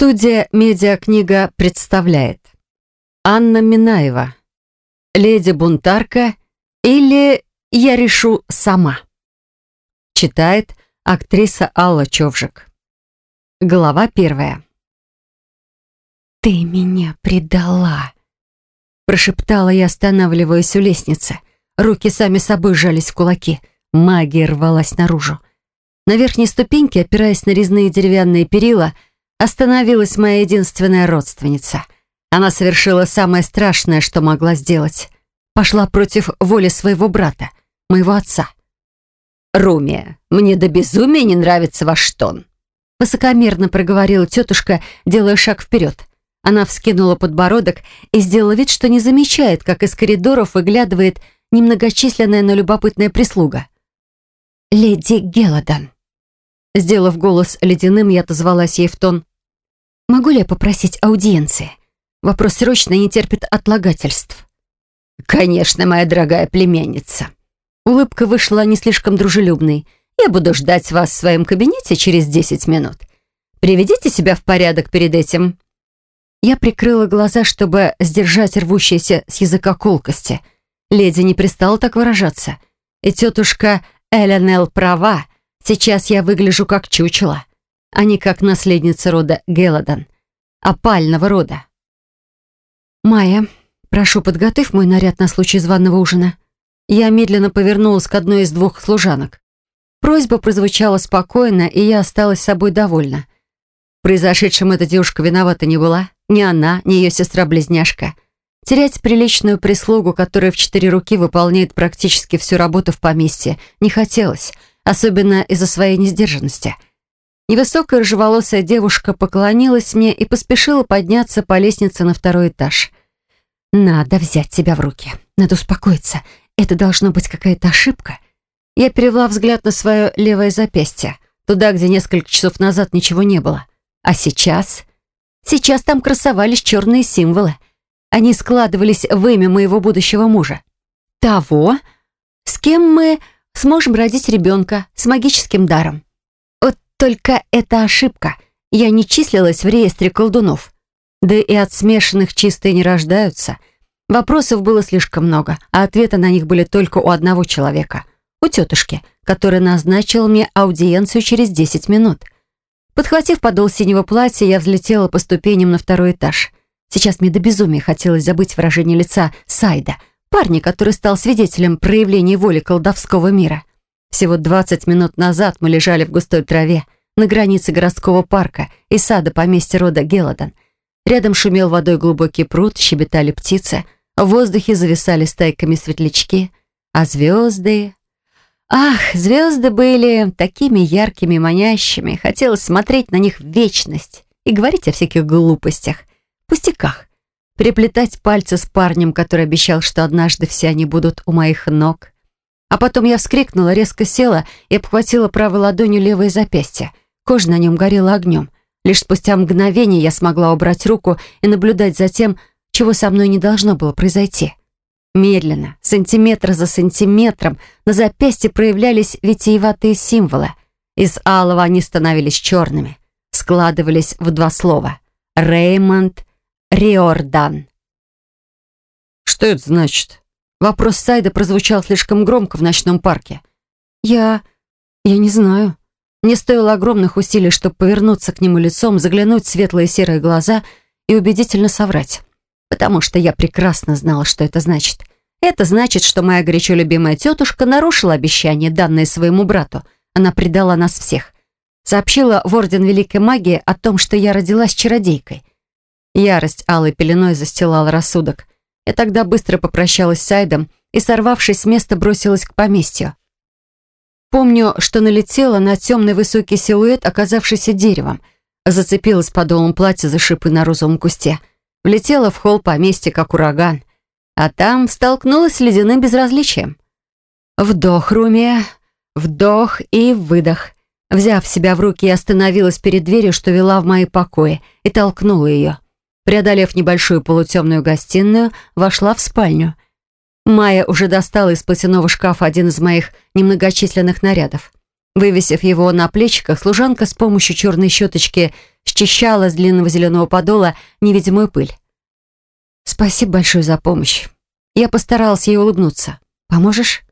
Студия «Медиакнига» представляет Анна Минаева «Леди-бунтарка» или «Я решу сама». Читает актриса Алла Човжик. Глава первая. «Ты меня предала!» Прошептала я, останавливаясь у лестницы. Руки сами собой сжались в кулаки. Магия рвалась наружу. На верхней ступеньке, опираясь на резные деревянные перила, остановилась моя единственная родственница. Она совершила самое страшное, что могла сделать. Пошла против воли своего брата, моего отца. «Румия, мне до безумия не нравится ваш тон», высокомерно проговорила тетушка, делая шаг вперед. Она вскинула подбородок и сделала вид, что не замечает, как из коридоров выглядывает немногочисленная, но любопытная прислуга. «Леди Гелладан». Сделав голос ледяным, я отозвалась ей в тон. Могу ли я попросить аудиенции? Вопрос срочно не терпит отлагательств. Конечно, моя дорогая племянница. Улыбка вышла не слишком дружелюбной. Я буду ждать вас в своем кабинете через 10 минут. Приведите себя в порядок перед этим. Я прикрыла глаза, чтобы сдержать рвущиеся с языка колкости. Леди не пристала так выражаться. И тетушка Эленел права. Сейчас я выгляжу как чучело а не как наследница рода Гелладан, опального рода. «Майя, прошу, подготовь мой наряд на случай званого ужина». Я медленно повернулась к одной из двух служанок. Просьба прозвучала спокойно, и я осталась собой довольна. Произошедшим эта девушка виновата не была. Ни она, ни ее сестра-близняшка. Терять приличную прислугу, которая в четыре руки выполняет практически всю работу в поместье, не хотелось, особенно из-за своей несдержанности — Невысокая рыжеволосая девушка поклонилась мне и поспешила подняться по лестнице на второй этаж. «Надо взять себя в руки. Надо успокоиться. Это должно быть какая-то ошибка». Я перевела взгляд на свое левое запястье, туда, где несколько часов назад ничего не было. А сейчас? Сейчас там красовались черные символы. Они складывались в имя моего будущего мужа. Того, с кем мы сможем родить ребенка с магическим даром. Только это ошибка. Я не числилась в реестре колдунов. Да и от смешанных чистые не рождаются. Вопросов было слишком много, а ответы на них были только у одного человека. У тетушки, которая назначила мне аудиенцию через 10 минут. Подхватив подол синего платья, я взлетела по ступеням на второй этаж. Сейчас мне до безумия хотелось забыть выражение лица Сайда, парня, который стал свидетелем проявления воли колдовского мира. Всего 20 минут назад мы лежали в густой траве на границе городского парка и сада поместья рода Гелладан. Рядом шумел водой глубокий пруд, щебетали птицы, в воздухе зависали стайками светлячки, а звезды... Ах, звезды были такими яркими, манящими, хотелось смотреть на них в вечность и говорить о всяких глупостях, пустяках, переплетать пальцы с парнем, который обещал, что однажды все они будут у моих ног, а потом я вскрикнула, резко села и обхватила правой ладонью левое запястье. Кожа на нем горела огнем. Лишь спустя мгновение я смогла убрать руку и наблюдать за тем, чего со мной не должно было произойти. Медленно, сантиметр за сантиметром, на запястье проявлялись витиеватые символы. Из алого они становились черными, складывались в два слова. Реймонд Риордан. «Что это значит?» Вопрос Сайда прозвучал слишком громко в ночном парке. «Я... я не знаю». Мне стоило огромных усилий, чтобы повернуться к нему лицом, заглянуть в светлые серые глаза и убедительно соврать. Потому что я прекрасно знала, что это значит. Это значит, что моя горячо любимая тетушка нарушила обещание, данное своему брату. Она предала нас всех. Сообщила в Орден Великой Магии о том, что я родилась чародейкой. Ярость алой пеленой застилала рассудок. Я тогда быстро попрощалась с Айдом и, сорвавшись с места, бросилась к поместью. Помню, что налетела на темный высокий силуэт, оказавшийся деревом. Зацепилась подолом платья за шипы на розовом кусте. Влетела в холл поместья, как ураган. А там столкнулась с ледяным безразличием. Вдох, Румия, вдох и выдох. Взяв себя в руки, я остановилась перед дверью, что вела в мои покои, и толкнула ее. Преодолев небольшую полутемную гостиную, вошла в спальню. Майя уже достала из платяного шкафа один из моих немногочисленных нарядов. Вывесив его на плечиках, служанка с помощью черной щеточки счищала с длинного зеленого подола невидимую пыль. «Спасибо большое за помощь. Я постаралась ей улыбнуться. Поможешь?»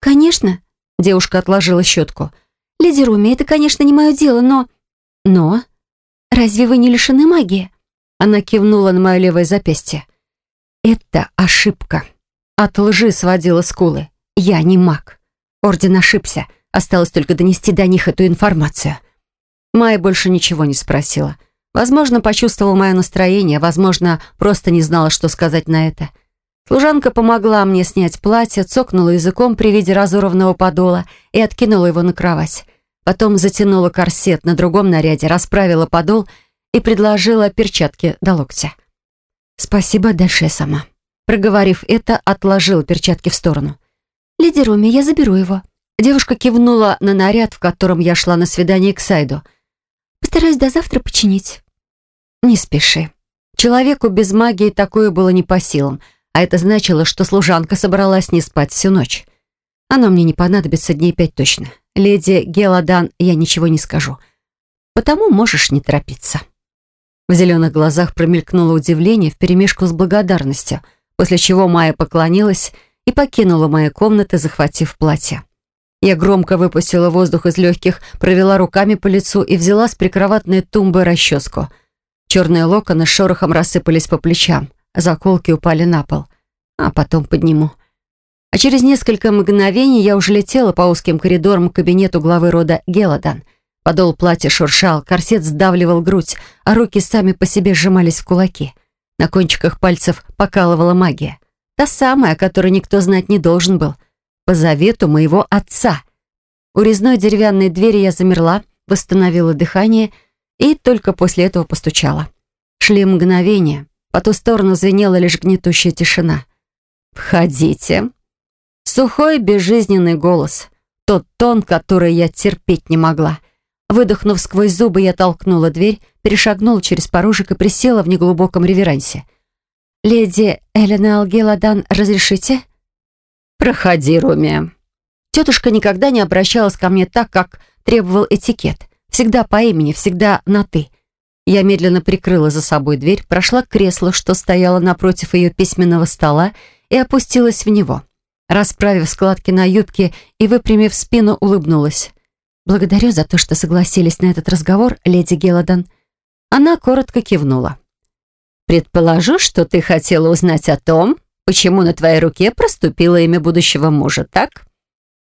«Конечно», — девушка отложила щетку. «Леди Руми, это, конечно, не мое дело, но...» «Но?» «Разве вы не лишены магии?» Она кивнула на мое левое запястье. «Это ошибка. От лжи сводила скулы. Я не маг. Орден ошибся. Осталось только донести до них эту информацию». Майя больше ничего не спросила. Возможно, почувствовала мое настроение, возможно, просто не знала, что сказать на это. Служанка помогла мне снять платье, цокнула языком при виде разорванного подола и откинула его на кровать. Потом затянула корсет на другом наряде, расправила подол и предложила перчатки до локтя. «Спасибо, дальше я сама». Проговорив это, отложила перчатки в сторону. «Леди Руми, я заберу его». Девушка кивнула на наряд, в котором я шла на свидание к Сайду. «Постараюсь до завтра починить». «Не спеши. Человеку без магии такое было не по силам, а это значило, что служанка собралась не спать всю ночь. Оно мне не понадобится дней пять точно. Леди Геладан я ничего не скажу. Потому можешь не торопиться». В зеленых глазах промелькнуло удивление вперемешку с благодарностью, после чего Майя поклонилась и покинула мои комнаты, захватив платье. Я громко выпустила воздух из легких, провела руками по лицу и взяла с прикроватной тумбы расческу. Черные локоны с шорохом рассыпались по плечам, заколки упали на пол. А потом подниму. А через несколько мгновений я уже летела по узким коридорам к кабинету главы рода Геладан. Подол платья шуршал, корсет сдавливал грудь, а руки сами по себе сжимались в кулаки. На кончиках пальцев покалывала магия. Та самая, о которой никто знать не должен был. По завету моего отца. У резной деревянной двери я замерла, восстановила дыхание и только после этого постучала. Шли мгновения. По ту сторону звенела лишь гнетущая тишина. «Входите», Сухой, безжизненный голос. Тот тон, который я терпеть не могла. Выдохнув сквозь зубы, я толкнула дверь, перешагнула через порожек и присела в неглубоком реверансе. «Леди Элена Алгеладан, разрешите?» «Проходи, Руми». Тетушка никогда не обращалась ко мне так, как требовал этикет. Всегда по имени, всегда на «ты». Я медленно прикрыла за собой дверь, прошла к креслу, что стояло напротив ее письменного стола, и опустилась в него. Расправив складки на юбке и выпрямив спину, улыбнулась. «Благодарю за то, что согласились на этот разговор, леди Гелладан». Она коротко кивнула. «Предположу, что ты хотела узнать о том, почему на твоей руке проступило имя будущего мужа, так?»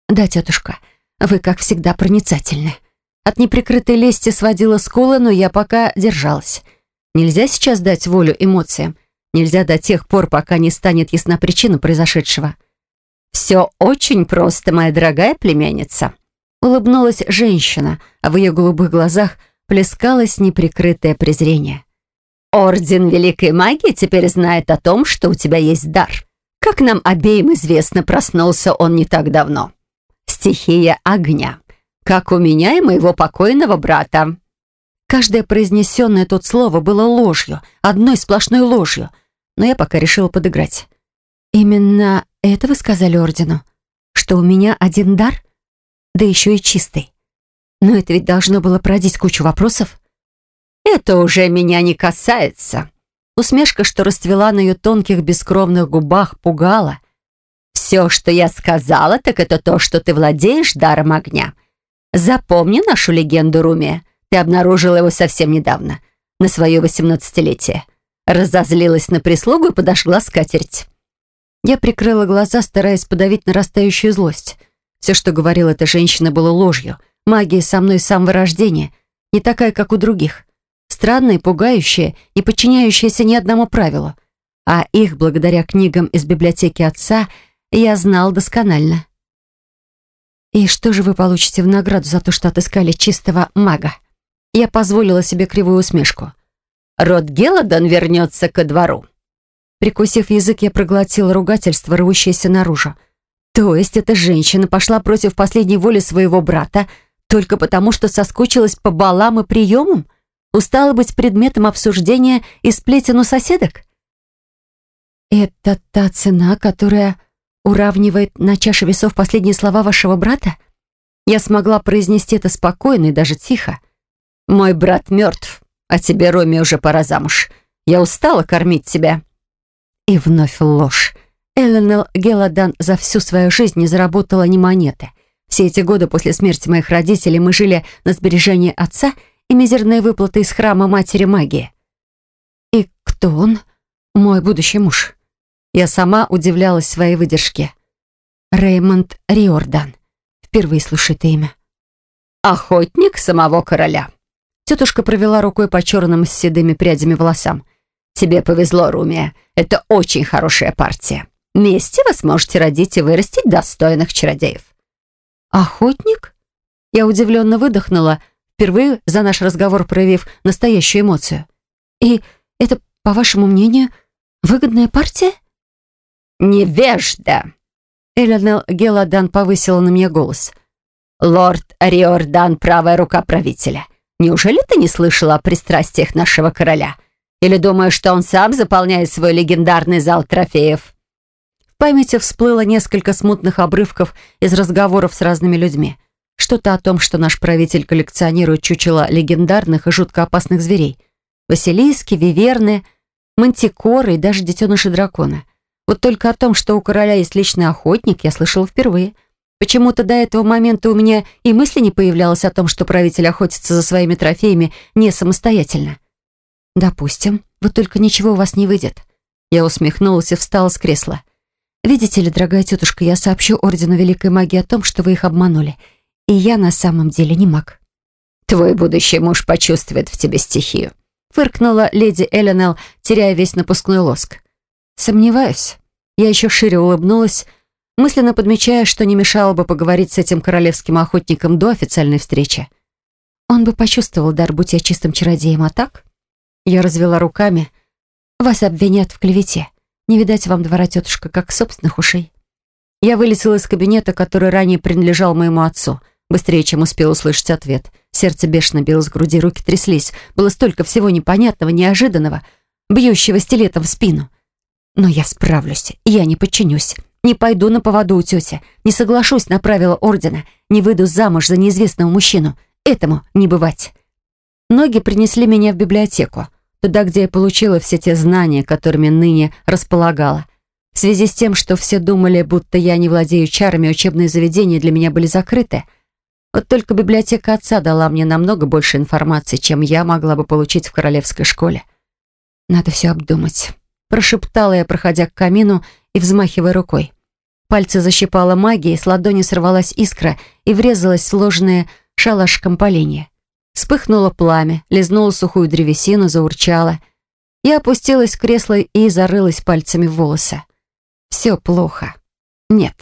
«Да, тетушка, вы, как всегда, проницательны». От неприкрытой лести сводила скулы, но я пока держалась. Нельзя сейчас дать волю эмоциям. Нельзя до тех пор, пока не станет ясна причина произошедшего. «Все очень просто, моя дорогая племянница», — улыбнулась женщина, а в ее голубых глазах плескалось неприкрытое презрение. «Орден Великой Магии теперь знает о том, что у тебя есть дар. Как нам обеим известно, проснулся он не так давно. Стихия огня, как у меня и моего покойного брата». Каждое произнесенное тут слово было ложью, одной сплошной ложью, но я пока решила подыграть. «Именно это вы сказали Ордену? Что у меня один дар? Да еще и чистый. Но это ведь должно было породить кучу вопросов». «Это уже меня не касается». Усмешка, что расцвела на ее тонких бескровных губах, пугала. «Все, что я сказала, так это то, что ты владеешь даром огня. Запомни нашу легенду, Руми. Ты обнаружила его совсем недавно, на свое восемнадцатилетие. Разозлилась на прислугу и подошла скатерть. Я прикрыла глаза, стараясь подавить нарастающую злость. Все, что говорила эта женщина, было ложью. Магия со мной с самого рождения. Не такая, как у других. Странная, пугающая, не подчиняющаяся ни одному правилу. А их, благодаря книгам из библиотеки отца, я знал досконально. «И что же вы получите в награду за то, что отыскали чистого мага?» Я позволила себе кривую усмешку. «Род Геладон вернется ко двору», Прикусив язык, я проглотила ругательство, рвущееся наружу. То есть эта женщина пошла против последней воли своего брата только потому, что соскучилась по балам и приемам? Устала быть предметом обсуждения и сплетен у соседок? «Это та цена, которая уравнивает на чаше весов последние слова вашего брата?» Я смогла произнести это спокойно и даже тихо. «Мой брат мертв», А тебе, Роме, уже пора замуж. Я устала кормить тебя». И вновь ложь. Эленел Геладан за всю свою жизнь не заработала ни монеты. Все эти годы после смерти моих родителей мы жили на сбережении отца и мизерные выплаты из храма Матери Магии. И кто он? Мой будущий муж. Я сама удивлялась своей выдержке. Реймонд Риордан. Впервые слышу имя. «Охотник самого короля». Тетушка провела рукой по черным с седыми прядями волосам. «Тебе повезло, Румия. Это очень хорошая партия. Вместе вы сможете родить и вырастить достойных чародеев». «Охотник?» Я удивленно выдохнула, впервые за наш разговор проявив настоящую эмоцию. «И это, по вашему мнению, выгодная партия?» «Невежда!» Эленел Геладан повысила на меня голос. «Лорд Риордан — правая рука правителя. Неужели ты не слышала о пристрастиях нашего короля? Или думаешь, что он сам заполняет свой легендарный зал трофеев?» В памяти всплыло несколько смутных обрывков из разговоров с разными людьми. Что-то о том, что наш правитель коллекционирует чучело легендарных и жутко опасных зверей. Василиски, виверны, мантикоры и даже детеныши дракона — вот только о том, что у короля есть личный охотник, я слышала впервые. Почему-то до этого момента у меня и мысли не появлялось о том, что правитель охотится за своими трофеями не самостоятельно. «Допустим, вот только ничего у вас не выйдет». Я усмехнулась и встала с кресла. «Видите ли, дорогая тетушка, я сообщу Ордену Великой Магии о том, что вы их обманули. И я на самом деле не маг». «Твой будущий муж почувствует в тебе стихию», фыркнула леди Эленел, теряя весь напускной лоск. Сомневаюсь. Я еще шире улыбнулась, мысленно подмечая, что не мешало бы поговорить с этим королевским охотником до официальной встречи. Он бы почувствовал дар, будь я чистым чародеем, а так? Я развела руками. Вас обвинят в клевете. Не видать вам двора, тетушка, как собственных ушей. Я вылетела из кабинета, который ранее принадлежал моему отцу, быстрее, чем успел услышать ответ. Сердце бешено билось в груди, руки тряслись. Было столько всего непонятного, неожиданного, бьющего стилетом в спину. Но я справлюсь, я не подчинюсь. Не пойду на поводу у тети, не соглашусь на правила ордена, не выйду замуж за неизвестного мужчину. Этому не бывать. Ноги принесли меня в библиотеку, туда, где я получила все те знания, которыми ныне располагала. В связи с тем, что все думали, будто я не владею чарами, учебные заведения для меня были закрыты. Вот только библиотека отца дала мне намного больше информации, чем я могла бы получить в королевской школе. Надо все обдумать прошептала я, проходя к камину и взмахивая рукой. Пальцы защипала магией, с ладони сорвалась искра и врезалась в сложное шалашком поленье. Вспыхнуло пламя, лизнуло сухую древесину, заурчало. Я опустилась в кресло и зарылась пальцами в волосы. Все плохо. Нет,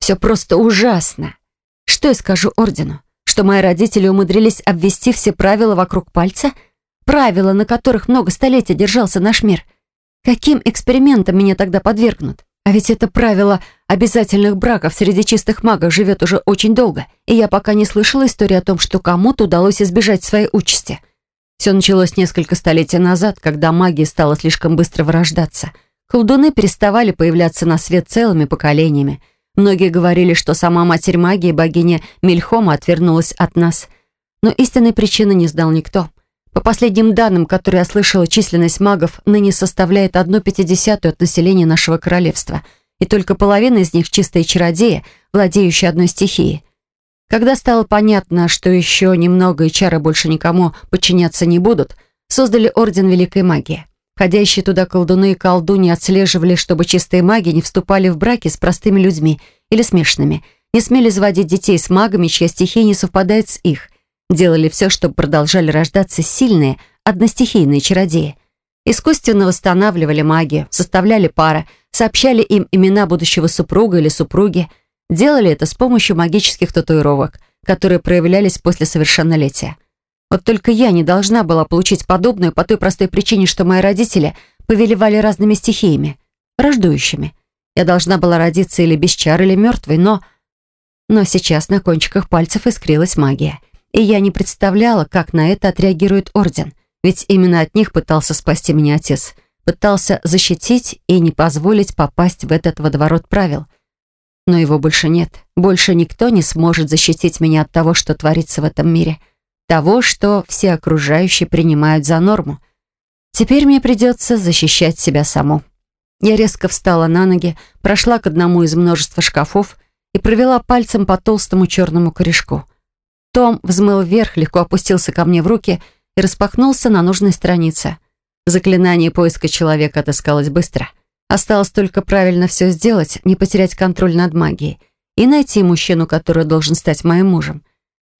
все просто ужасно. Что я скажу ордену? Что мои родители умудрились обвести все правила вокруг пальца? Правила, на которых много столетий держался наш мир — Каким экспериментом меня тогда подвергнут? А ведь это правило обязательных браков среди чистых магов живет уже очень долго, и я пока не слышала истории о том, что кому-то удалось избежать своей участи. Все началось несколько столетий назад, когда магия стала слишком быстро вырождаться. Колдуны переставали появляться на свет целыми поколениями. Многие говорили, что сама Матерь Магии, богиня Мельхома, отвернулась от нас. Но истинной причины не знал никто. По последним данным, которые я слышала, численность магов ныне составляет одну пятидесятую от населения нашего королевства, и только половина из них чистые чародеи, владеющие одной стихией. Когда стало понятно, что еще немного и чары больше никому подчиняться не будут, создали Орден Великой Магии. Ходящие туда колдуны и колдуни отслеживали, чтобы чистые маги не вступали в браки с простыми людьми или смешанными, не смели заводить детей с магами, чья стихия не совпадает с их, Делали все, чтобы продолжали рождаться сильные, одностихийные чародеи. Искусственно восстанавливали магию, составляли пары, сообщали им имена будущего супруга или супруги. Делали это с помощью магических татуировок, которые проявлялись после совершеннолетия. Вот только я не должна была получить подобную по той простой причине, что мои родители повелевали разными стихиями, рождующими. Я должна была родиться или без чар, или мертвой, но... Но сейчас на кончиках пальцев искрилась магия — и я не представляла, как на это отреагирует Орден, ведь именно от них пытался спасти меня отец, пытался защитить и не позволить попасть в этот водоворот правил. Но его больше нет, больше никто не сможет защитить меня от того, что творится в этом мире. того, что все окружающие принимают за норму. Теперь мне придется защищать себя саму. Я резко встала на ноги, прошла к одному из множества шкафов и провела пальцем по толстому черному корешку. Том взмыл вверх, легко опустился ко мне в руки и распахнулся на нужной странице. Заклинание поиска человека отыскалось быстро. Осталось только правильно все сделать, не потерять контроль над магией и найти мужчину, который должен стать моим мужем.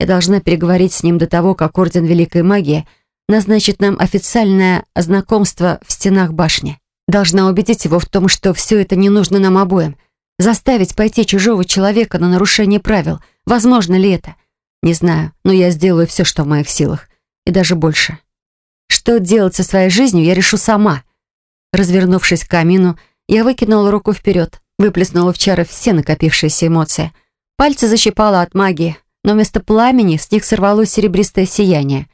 Я должна переговорить с ним до того, как Орден Великой Магии назначит нам официальное знакомство в стенах башни. Должна убедить его в том, что все это не нужно нам обоим. Заставить пойти чужого человека на нарушение правил. Возможно ли это? Не знаю, но я сделаю все, что в моих силах. И даже больше. Что делать со своей жизнью, я решу сама. Развернувшись к камину, я выкинула руку вперед, выплеснула в чары все накопившиеся эмоции. Пальцы защипала от магии, но вместо пламени с них сорвалось серебристое сияние.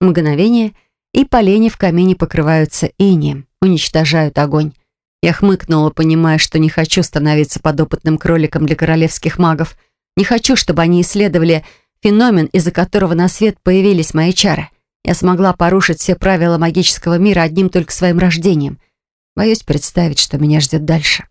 Мгновение, и полени в камине покрываются инием, уничтожают огонь. Я хмыкнула, понимая, что не хочу становиться подопытным кроликом для королевских магов. Не хочу, чтобы они исследовали феномен, из-за которого на свет появились мои чары. Я смогла порушить все правила магического мира одним только своим рождением. Боюсь представить, что меня ждет дальше.